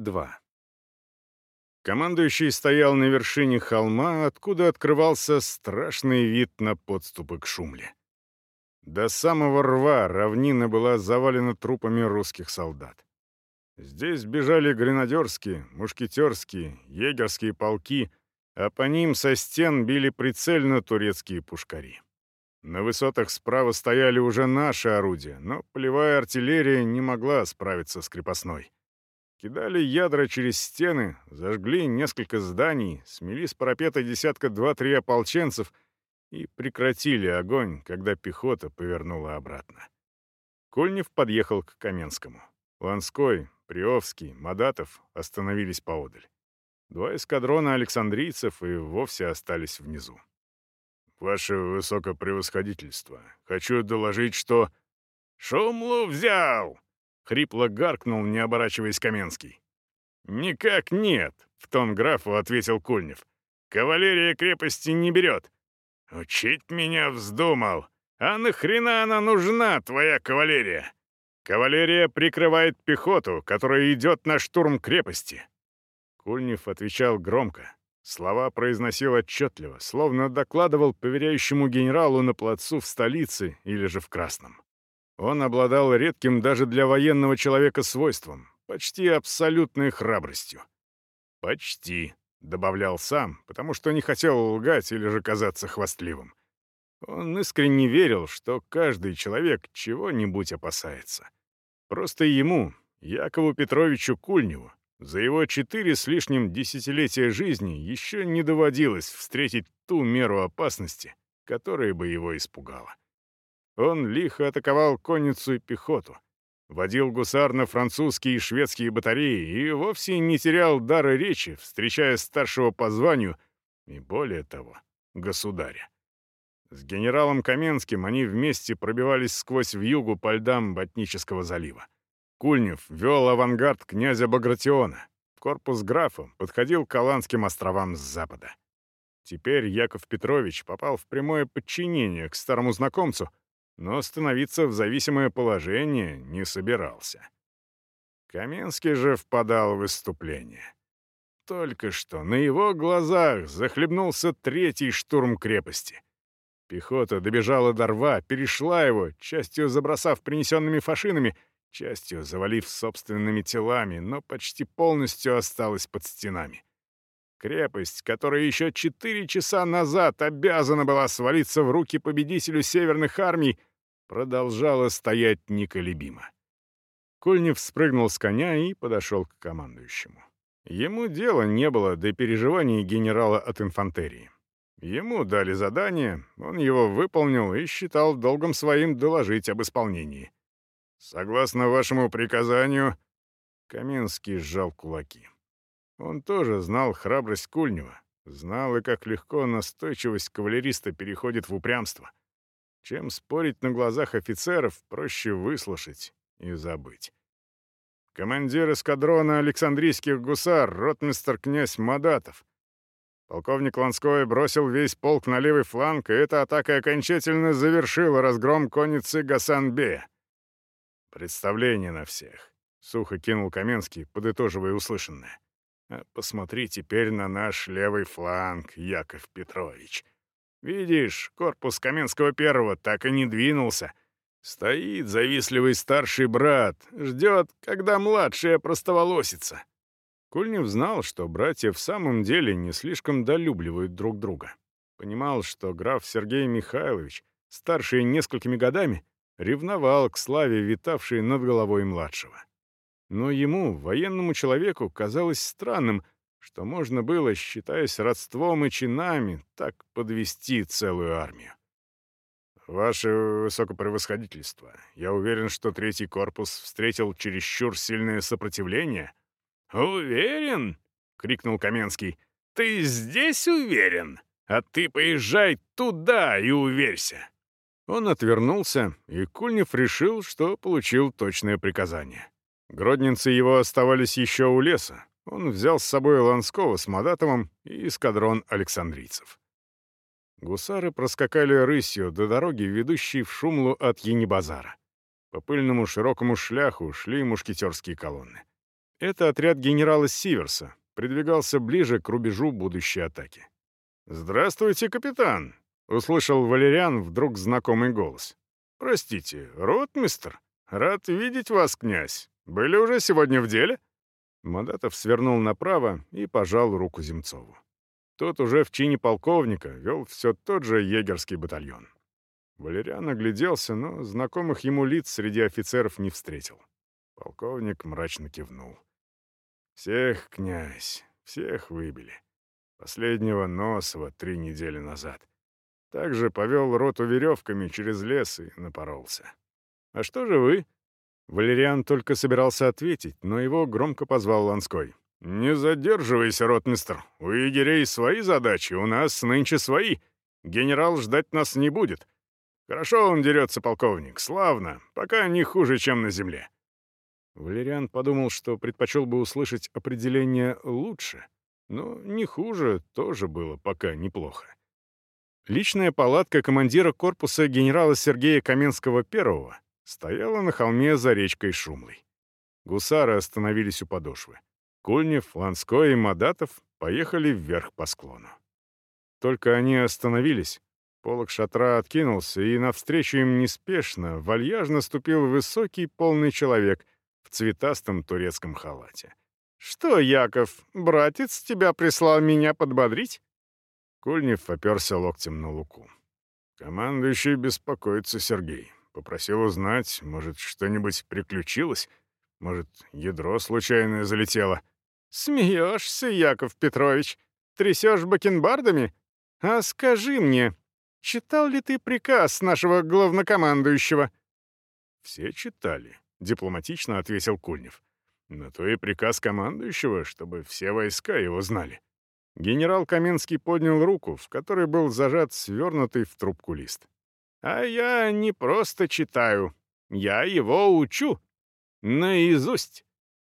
2. Командующий стоял на вершине холма, откуда открывался страшный вид на подступы к Шумле. До самого рва равнина была завалена трупами русских солдат. Здесь бежали гренадерские, мушкетерские, егерские полки, а по ним со стен били прицельно турецкие пушкари. На высотах справа стояли уже наши орудия, но полевая артиллерия не могла справиться с крепостной. Кидали ядра через стены, зажгли несколько зданий, смели с парапета десятка два-три ополченцев и прекратили огонь, когда пехота повернула обратно. Кольнев подъехал к Каменскому. Ланской, Приовский, Мадатов остановились поодаль. Два эскадрона александрийцев и вовсе остались внизу. «Ваше высокопревосходительство, хочу доложить, что...» «Шумлу взял!» — хрипло гаркнул, не оборачиваясь Каменский. «Никак нет», — в тон графу ответил Кульнев. «Кавалерия крепости не берет». «Учить меня вздумал. А нахрена она нужна, твоя кавалерия?» «Кавалерия прикрывает пехоту, которая идет на штурм крепости». Кульнев отвечал громко. Слова произносил отчетливо, словно докладывал поверяющему генералу на плацу в столице или же в Красном. Он обладал редким даже для военного человека свойством, почти абсолютной храбростью. «Почти», — добавлял сам, потому что не хотел лгать или же казаться хвастливым. Он искренне верил, что каждый человек чего-нибудь опасается. Просто ему, Якову Петровичу Кульневу, за его четыре с лишним десятилетия жизни еще не доводилось встретить ту меру опасности, которая бы его испугала. Он лихо атаковал конницу и пехоту, водил гусар на французские и шведские батареи и вовсе не терял дара речи, встречая старшего по званию и, более того, государя. С генералом Каменским они вместе пробивались сквозь вьюгу по льдам Ботнического залива. Кульнев вел авангард князя Багратиона. Корпус графа подходил к Аланским островам с запада. Теперь Яков Петрович попал в прямое подчинение к старому знакомцу, но становиться в зависимое положение не собирался. Каменский же впадал в выступление. Только что на его глазах захлебнулся третий штурм крепости. Пехота добежала до рва, перешла его, частью забросав принесенными фашинами, частью завалив собственными телами, но почти полностью осталась под стенами. Крепость, которая еще четыре часа назад обязана была свалиться в руки победителю северных армий, продолжала стоять неколебимо. Кольнев спрыгнул с коня и подошел к командующему. Ему дела не было до переживаний генерала от инфантерии. Ему дали задание, он его выполнил и считал долгом своим доложить об исполнении. «Согласно вашему приказанию...» Каменский сжал кулаки. Он тоже знал храбрость Кульнева, знал и как легко настойчивость кавалериста переходит в упрямство. Чем спорить на глазах офицеров, проще выслушать и забыть. Командир эскадрона Александрийских гусар, ротмистер князь Мадатов. Полковник Ланской бросил весь полк на левый фланг, и эта атака окончательно завершила разгром конницы Гасанбе. Представление на всех. Сухо кинул Каменский, подытоживая услышанное. А посмотри теперь на наш левый фланг, Яков Петрович. Видишь, корпус Каменского первого так и не двинулся. Стоит завистливый старший брат, ждет, когда младшая простоволосится. Кульнев знал, что братья в самом деле не слишком долюбливают друг друга. Понимал, что граф Сергей Михайлович, старший несколькими годами, ревновал к славе, витавшей над головой младшего. Но ему, военному человеку, казалось странным, что можно было, считаясь родством и чинами, так подвести целую армию. «Ваше высокопревосходительство, я уверен, что третий корпус встретил чересчур сильное сопротивление». «Уверен?» — крикнул Каменский. «Ты здесь уверен? А ты поезжай туда и уверься!» Он отвернулся, и Кульнев решил, что получил точное приказание. Гродненцы его оставались еще у леса, он взял с собой Ланского с Мадатовым и эскадрон александрийцев. Гусары проскакали рысью до дороги, ведущей в Шумлу от Енибазара. По пыльному широкому шляху шли мушкетерские колонны. Это отряд генерала Сиверса, придвигался ближе к рубежу будущей атаки. «Здравствуйте, капитан!» — услышал Валериан вдруг знакомый голос. «Простите, ротмистр? Рад видеть вас, князь. Были уже сегодня в деле?» Мадатов свернул направо и пожал руку Земцову. Тот уже в чине полковника вел все тот же егерский батальон. Валериан огляделся, но знакомых ему лиц среди офицеров не встретил. Полковник мрачно кивнул. «Всех, князь, всех выбили. Последнего Носова три недели назад. Также повел роту веревками через лес и напоролся. А что же вы?» Валериан только собирался ответить, но его громко позвал Ланской. «Не задерживайся, ротмистр. У егерей свои задачи, у нас нынче свои. Генерал ждать нас не будет. Хорошо он дерется, полковник, славно, пока не хуже, чем на земле». Валериан подумал, что предпочел бы услышать определение «лучше», но не хуже тоже было пока неплохо. Личная палатка командира корпуса генерала Сергея Каменского-I стояла на холме за речкой Шумлой. Гусары остановились у подошвы. Кульнев, Ланской и Мадатов поехали вверх по склону. Только они остановились, Полок шатра откинулся, и навстречу им неспешно, вальяжно ступил высокий, полный человек в цветастом турецком халате. «Что, Яков, братец тебя прислал меня подбодрить?» Кульнев оперся локтем на луку. «Командующий беспокоится, Сергей. Попросил узнать, может, что-нибудь приключилось? Может, ядро случайное залетело?» «Смеешься, Яков Петрович? Трясешь бакенбардами? А скажи мне, Читал ли ты приказ нашего главнокомандующего?» «Все читали», — дипломатично ответил Кульнев. «На то и приказ командующего, чтобы все войска его знали». Генерал Каменский поднял руку, в которой был зажат свернутый в трубку лист. «А я не просто читаю, я его учу. Наизусть».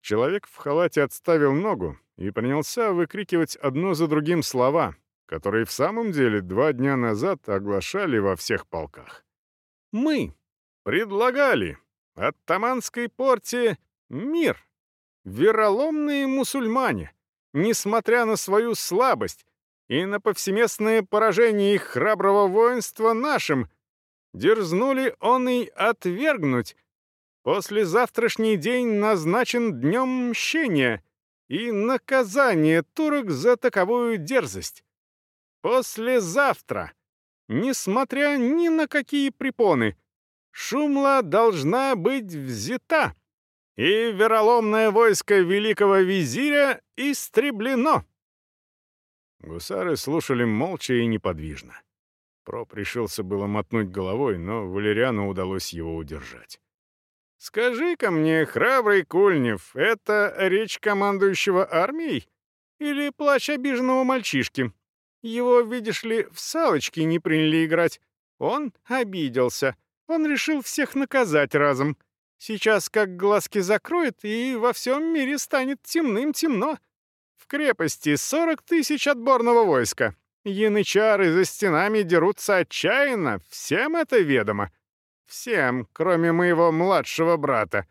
Человек в халате отставил ногу и принялся выкрикивать одно за другим слова, которые в самом деле два дня назад оглашали во всех полках. Мы предлагали от Таманской порте мир. Вероломные мусульмане, несмотря на свою слабость и на повсеместное поражение их храброго воинства нашим, дерзнули он и отвергнуть. После завтрашний день назначен днем мщения и наказание турок за таковую дерзость. Послезавтра, несмотря ни на какие препоны, Шумла должна быть взята, и вероломное войско великого визиря истреблено. Гусары слушали молча и неподвижно. Проп решился было мотнуть головой, но Валериану удалось его удержать. «Скажи-ка мне, храбрый Кульнев, это речь командующего армией или плач обиженного мальчишки?» Его, видишь ли, в салочки не приняли играть. Он обиделся. Он решил всех наказать разом. Сейчас как глазки закроет, и во всем мире станет темным-темно. В крепости сорок тысяч отборного войска. Янычары за стенами дерутся отчаянно, всем это ведомо. Всем, кроме моего младшего брата.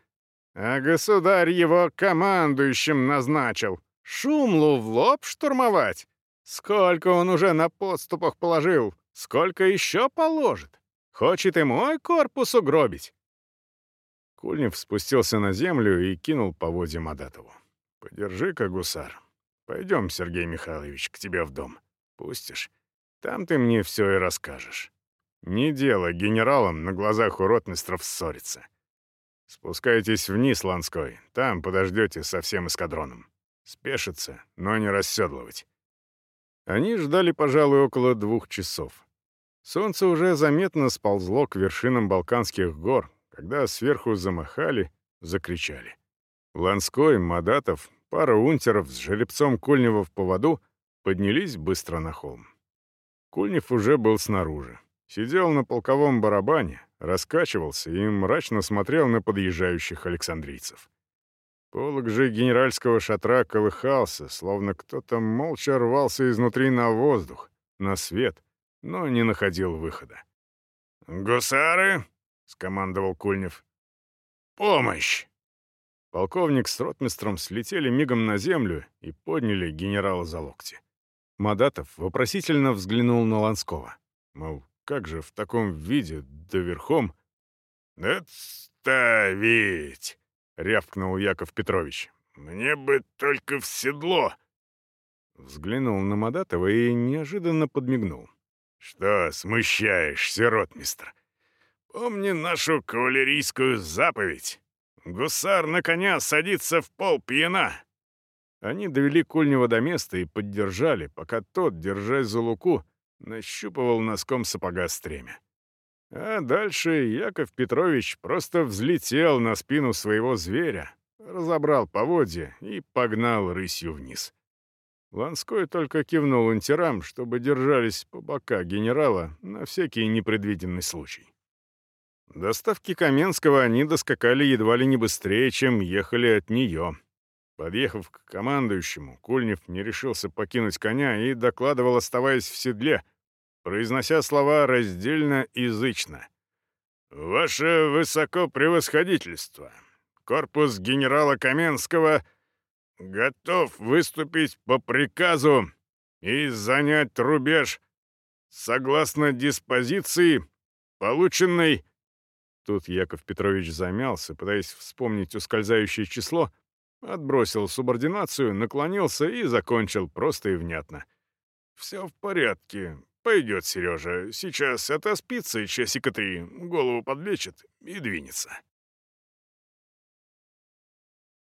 А государь его командующим назначил. Шумлу в лоб штурмовать. Сколько он уже на подступах положил, сколько еще положит. Хочет и мой корпус угробить. Кульнев спустился на землю и кинул поводья Мадатову. «Подержи-ка, гусар. Пойдем, Сергей Михайлович, к тебе в дом. Пустишь. Там ты мне все и расскажешь. Не дело генералам на глазах у ротмистров ссориться. Спускайтесь вниз, Ланской. Там подождете со всем эскадроном. Спешиться, но не расседлывать. Они ждали, пожалуй, около двух часов. Солнце уже заметно сползло к вершинам Балканских гор, когда сверху замахали, закричали. Ланской, Мадатов, пара унтеров с жеребцом Кульнева в поводу поднялись быстро на холм. Кульнев уже был снаружи. Сидел на полковом барабане, раскачивался и мрачно смотрел на подъезжающих александрийцев. Полог же генеральского шатра колыхался, словно кто-то молча рвался изнутри на воздух, на свет, но не находил выхода. «Гусары!» — скомандовал Кульнев. «Помощь!» Полковник с ротмистром слетели мигом на землю и подняли генерала за локти. Мадатов вопросительно взглянул на Ланского. Мол, как же в таком виде, да верхом? «Отставить!» — рявкнул Яков Петрович. «Мне бы только в седло!» Взглянул на Мадатова и неожиданно подмигнул. «Что смущаешься, ротмистр? Помни нашу кавалерийскую заповедь. Гусар на коня садится в пол пьяна». Они довели Кульнева до места и поддержали, пока тот, держась за луку, нащупывал носком сапога стремя. А дальше Яков Петрович просто взлетел на спину своего зверя, разобрал поводья и погнал рысью вниз. Ланской только кивнул унтерам, чтобы держались по бока генерала на всякий непредвиденный случай. Доставки Каменского они доскакали едва ли не быстрее, чем ехали от нее. Подъехав к командующему, Кульнев не решился покинуть коня и докладывал, оставаясь в седле, произнося слова раздельно язычно. «Ваше высокопревосходительство, корпус генерала Каменского — готов выступить по приказу и занять рубеж согласно диспозиции, полученной...» Тут Яков Петрович замялся, пытаясь вспомнить ускользающее число, отбросил субординацию, наклонился и закончил просто и внятно. «Все в порядке. Пойдет Сережа. Сейчас отоспится часика три, голову подлечит и двинется».